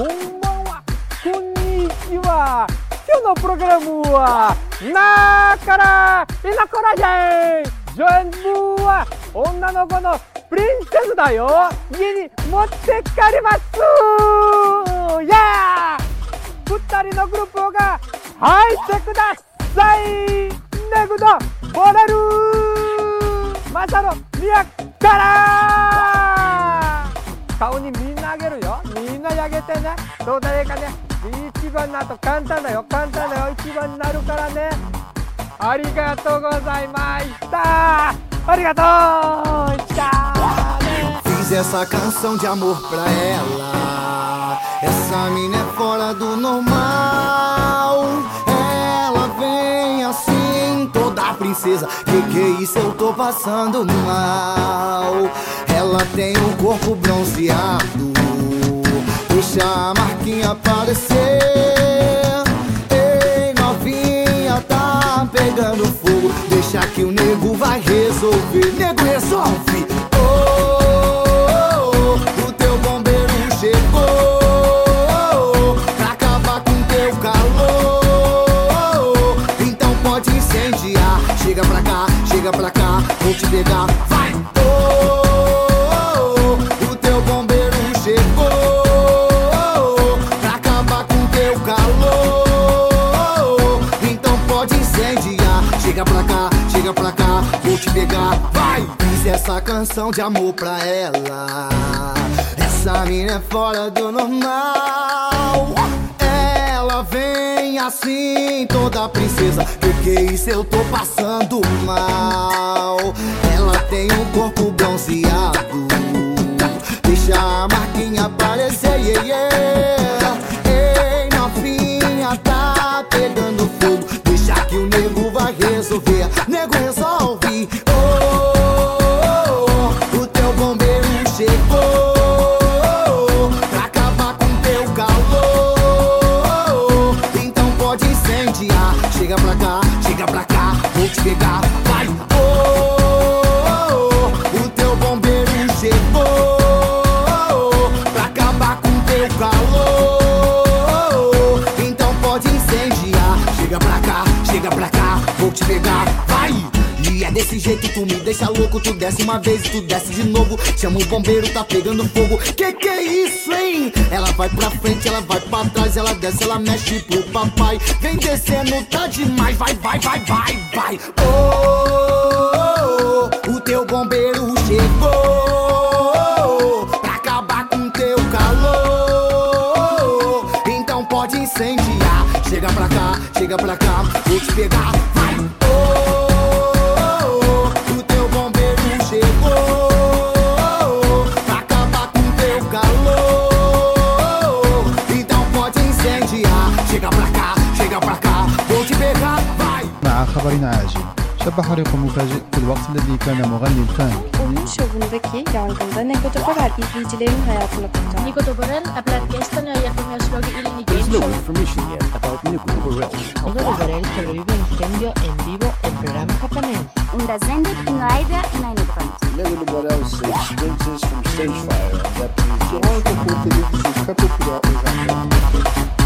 こんばんはこんにちは。今日のプログラムはなからいなこらじゃい全部は女の子のプリンセスだよ。家に持って帰ります。やー二人のグループが入ってください。ネグドボレルマサロミヤから。よみんなにあげてねどうだいいかね一番なと簡単だよ簡単だよ一番になるからねありがとうございましたありがとうじゃあね Fiz essa canção de amor pra ela. Essa mina é fora do normal. Ela vem assim, toda princesa. Que que é isso? Eu tô passando mal. Ela tem um corpo bronzeado. Deixa a marquinha aparecer. Ei, novinha, tá pegando fogo. Deixa que o nego vai resolver. Nego resolve. Oh, o teu bombeiro chegou pra acabar com teu calor. Então pode incendiar. Chega pra cá, chega pra cá, vou te pegar. Vai! Vai! Fiz essa canção de amor pra ela. Essa mina é fora do normal. Ela vem assim, toda princesa. Que que é isso? Eu tô passando mal. Ela tem um corpo bronzeado. Deixa a marquinha aparecer, yeah, yeah. Incendiar. Chega pra cá, chega pra cá, vou te pegar. Vai! Oh, o teu bombeiro chegou pra acabar com teu calor. Então pode incendiar. Chega pra cá, chega pra cá, vou te pegar. Vai! É desse jeito tu me deixa louco. Tu desce uma vez e tu desce de novo. Chama o bombeiro, tá pegando fogo. Que que é isso, hein? Ela vai pra frente, ela vai pra trás, ela desce, ela mexe pro papai. Vem descendo, tá demais. Vai, vai, vai, vai, vai. Oh, o teu bombeiro chegou pra acabar com teu calor. Então pode incendiar. Chega pra cá, chega pra cá, vou te pegar. Vai! خبر عاجل شبح ريق مفاجئ في الوقت الذي كان مغني الفان Şovundaki yangında Nikotoborel izleyicilerin hayatını kurtardı. Nikotoborel aplat gestern ayakın yaşlığı ilini There's no information yet about Nikotoborel. Nikotoborel sobrevive incendio en vivo en programa japonés. Und das sendet in leider in eine Brand. Nikotoborel saves from stage fire. Deputies. Gehalten wurde dieses Kapitel der Ursache.